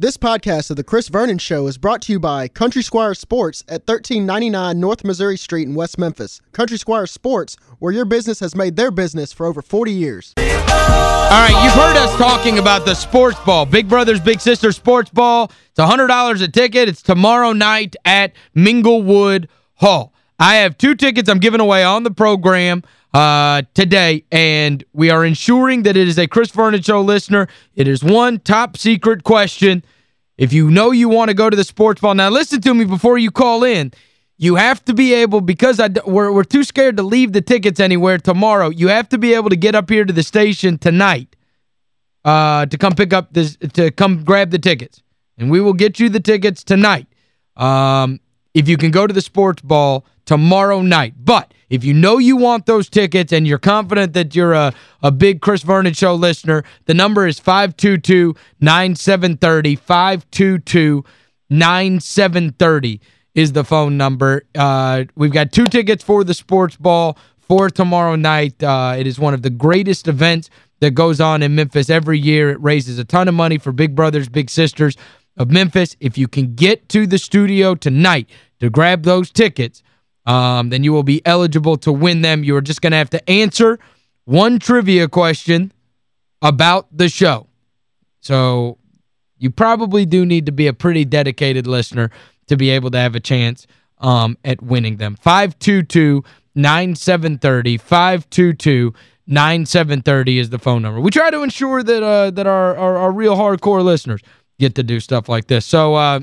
This podcast of The Chris Vernon Show is brought to you by Country Squire Sports at 1399 North Missouri Street in West Memphis. Country Squire Sports, where your business has made their business for over 40 years. All right, you've heard us talking about the sports ball. Big Brothers Big Sister sports ball. It's $100 a ticket. It's tomorrow night at Minglewood Hall. I have two tickets I'm giving away on the program uh, today, and we are ensuring that it is a Chris Vernon Show listener. It is one top secret question. If you know you want to go to the sports ball, now listen to me before you call in. You have to be able, because I, we're, we're too scared to leave the tickets anywhere tomorrow, you have to be able to get up here to the station tonight uh, to come pick up this, to come grab the tickets. And we will get you the tickets tonight. Um, if you can go to the sports ball tomorrow night. But if you know you want those tickets and you're confident that you're a, a big Chris Vernon Show listener, the number is 522-9730, 522-9730 is the phone number. Uh, we've got two tickets for the sports ball for tomorrow night. Uh, it is one of the greatest events that goes on in Memphis every year. It raises a ton of money for Big Brothers, Big Sisters of Memphis. If you can get to the studio tonight to grab those tickets, um, then you will be eligible to win them. You are just going to have to answer one trivia question about the show. So you probably do need to be a pretty dedicated listener to be able to have a chance um, at winning them. 522-9730, 522-9730 is the phone number. We try to ensure that uh, that our, our, our, real hardcore listeners get to do stuff like this. So uh,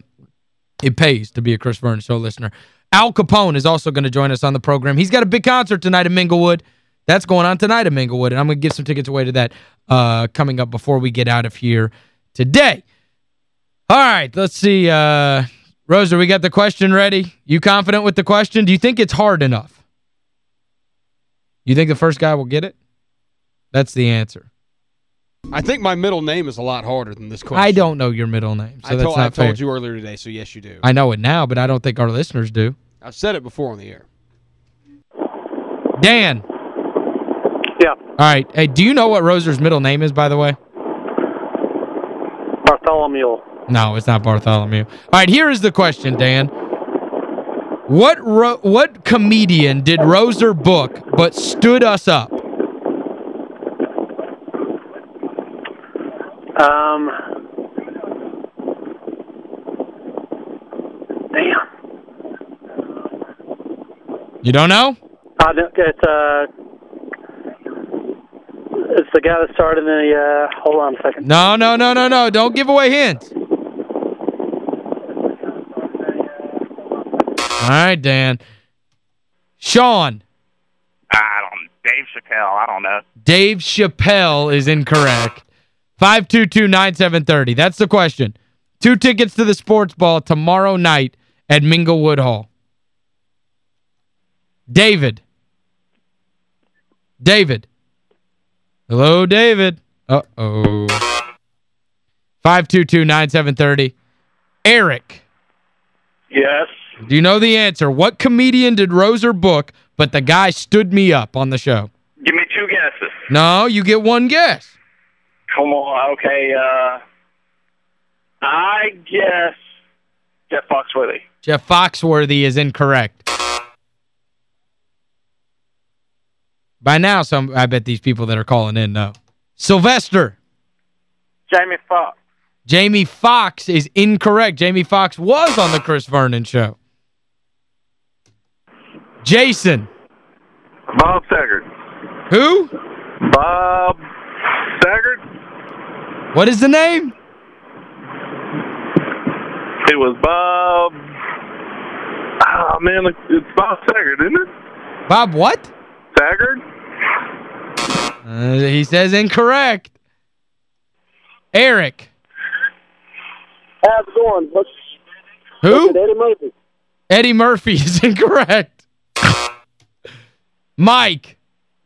it pays to be a Chris Vernon Show listener. Al Kapone is also going to join us on the program. He's got a big concert tonight in Minglewood. That's going on tonight in Minglewood, and I'm going to give some tickets away to that uh, coming up before we get out of here today. All right, let's see. Uh, Rosa, we got the question ready. You confident with the question? Do you think it's hard enough? You think the first guy will get it? That's the answer. I think my middle name is a lot harder than this question. I don't know your middle name, so I that's told, not I told fair. you earlier today, so yes, you do. I know it now, but I don't think our listeners do. I've said it before on the air. Dan. Yeah. All right. Hey, do you know what Roser's middle name is, by the way? Bartholomew. No, it's not Bartholomew. All right, here is the question, Dan. What what comedian did Roser book but stood us up? Um. Damn. You don't know? I don't, it's uh. It's the guy that started in the. Uh, hold on a second. No, no, no, no, no. Don't give away hints. All right, Dan. Sean. I don't Dave Chappelle, I don't know. Dave Chappelle is incorrect. 522-9730. That's the question. Two tickets to the sports ball tomorrow night at Minglewood Hall. David. David. Hello, David. Uh-oh. 522-9730. Eric. Yes. Do you know the answer? What comedian did Roser book, but the guy stood me up on the show? Give me two guesses. No, you get one guess. Come on, okay, uh I guess Jeff Foxworthy. Jeff Foxworthy is incorrect. By now, some I bet these people that are calling in know. Sylvester. Jamie Foxx. Jamie Foxx is incorrect. Jamie Foxx was on the Chris Vernon show. Jason. Bob Saget. Who? Bob Saget? What is the name? It was Bob Oh man, it's Bob Saget, isn't it? Bob what? Saget? Uh, he says incorrect. Eric. How's it going? What's Who? Eddie Murphy? Eddie Murphy is incorrect. Mike.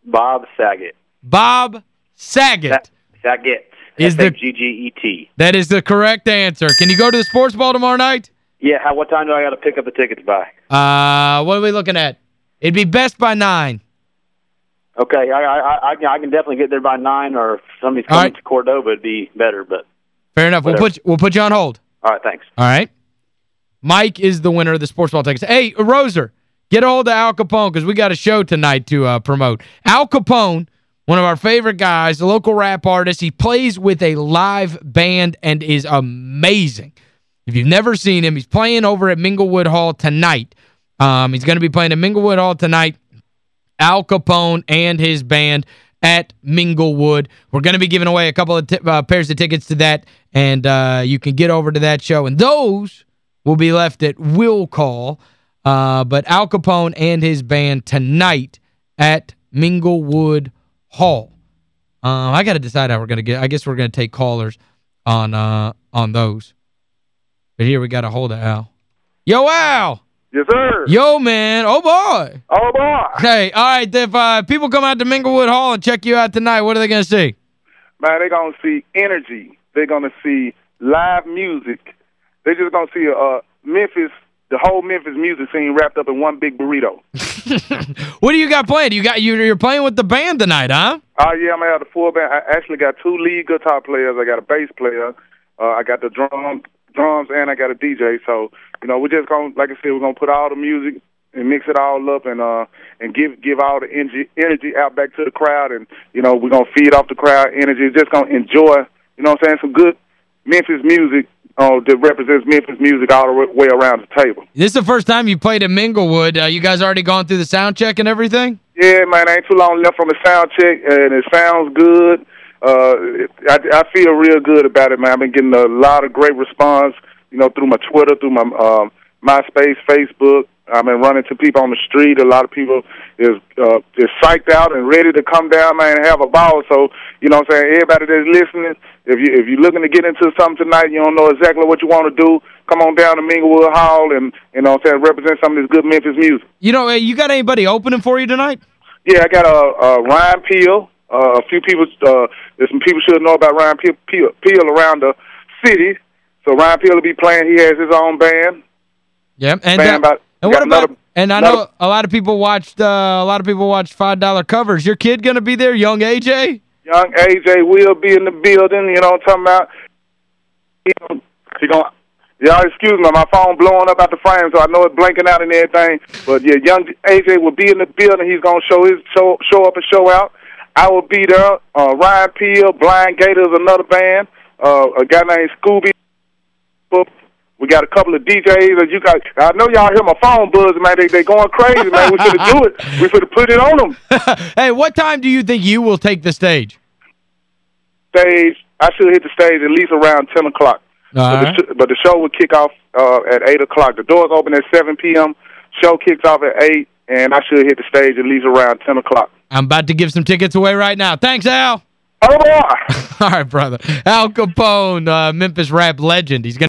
Bob Saget. Bob Saget. Saget. Is the- G-G-E-T. That is the correct answer. Can you go to the sports ball tomorrow night? Yeah, how, what time do I got to pick up the tickets by? Uh, what are we looking at? It'd be best by 9. Okay, I I I, I can definitely get there by 9, or if somebody's coming right. to Cordova, it'd be better, but... Fair enough. We'll Whatever. put, we'll put you on hold. All right, thanks. All right? Mike is the winner of the sports ball tickets. Hey, Roser, get a hold of Al Kapone because we got a show tonight to uh, promote. Al Kapone, one of our favorite guys, a local rap artist. He plays with a live band and is amazing. If you've never seen him, he's playing over at Minglewood Hall tonight. Um, he's going to be playing at Minglewood Hall tonight. Al Kapone and his band at Minglewood. We're going to be giving away a couple of uh, pairs of tickets to that, and uh, you can get over to that show. And those will be left at will call. Uh, but Al Kapone and his band tonight at Minglewood Hall. Uh, I got to decide how we're going to get. I guess we're going to take callers on uh, on those. But here we got a hold of Al. Yo, Al! Yes, sir. Yo, man. Oh, boy. Oh, boy. Hey, all right, if uh, people come out to Minglewood Hall and check you out tonight, what are they going to see? Man, they're going to see energy. They're going to see live music. They're just going to see uh, Memphis, the whole Memphis music scene wrapped up in one big burrito. what do you got playing? You got you you're playing with the band tonight, huh? Oh, yeah, I'm out of full band. I actually got two lead guitar players. I got a bass player. Uh, I got the drum, drums, and I got a DJ. So, you know, we're just going to, like I said, we're going to put all the music and mix it all up and uh and give give all the energy energy out back to the crowd and you know we're gonna feed off the crowd energy just gonna enjoy you know what I'm saying some good Memphis music uh, that represents Memphis music all the way around the table. This is the first time you played at Minglewood. Uh, you guys already gone through the sound check and everything? Yeah, man, ain't too long left from the sound check, and it sounds good. Uh, I, I feel real good about it, man. I've been getting a lot of great response, you know, through my Twitter, through my um, MySpace, Facebook. I've been running to people on the street. A lot of people is uh, is psyched out and ready to come down, man, and have a ball. So, you know what I'm saying? Everybody that's listening, if you if you're looking to get into something tonight, you don't know exactly what you want to do, come on down to Minglewood Hall and, you know saying, represent some of this good Memphis music. You know, hey, you got anybody opening for you tonight? Yeah, I got a uh, uh, Ryan Peel. Uh, a few people, uh, there's some people should know about Ryan Peel, Peel, Peel around the city. So Ryan Peel will be playing. He has his own band. Yeah, And, Band uh, about- and what about another- and I another- know a lot of people watched uh, a lot of people watched $5 covers. Your kid going to be there, young AJ? Young AJ will be in the building. You know what I'm talking about? He gonna, gonna Y'all excuse me, my phone blowing up out the frame, so I know it's blinking out and everything. But yeah, young AJ will be in the building. He's gonna show his show show up and show out. I will be there. Uh, Ryan Peel, Blind Gator is another band. Uh, a guy named Scooby. We got a couple of DJs. And you got, I know y'all hear my phone buzzing, man. They they going crazy, man. We finna do it. We finna put it on them. hey, what time do you think you will take the stage? Stage. I should hit the stage at least around ten o'clock. All But, the but the show would kick off uh, at 8 o'clock. The doors open at 7 p.m. Show kicks off at 8, and I should hit the stage at least around 10 o'clock. I'm about to give some tickets away right now. Thanks, Al. Revoir! All right, brother. Al Kapone, uh, Memphis rap legend. He's going